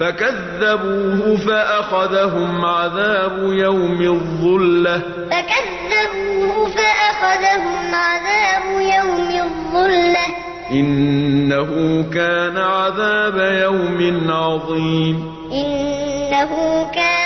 فَكَذَّبُوهُ فَأَخَذَهُمْ عَذَابُ يَوْمِ الظُّلَّةِ ۚ. فَكَذَّبُوهُ فَأَخَذَهُمْ عَذَابُ يَوْمِ الظُّلَّةِ ۚ. إِنَّهُ كَانَ عَذَابَ يَوْمٍ عَظِيمٍ. إِنَّهُ كَانَ